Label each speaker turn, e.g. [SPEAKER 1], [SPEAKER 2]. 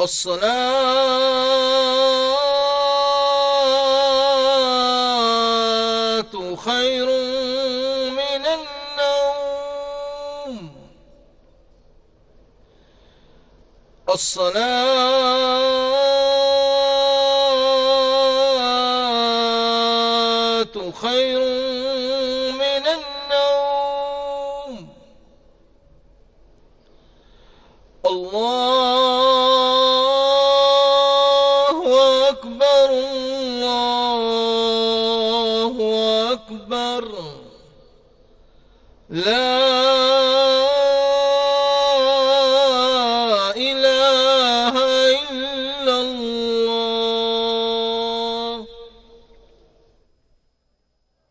[SPEAKER 1] الصلاة خير من النوم. الصلاة خير من النوم. الله أكبر الله أكبر. لا إله إلا الله.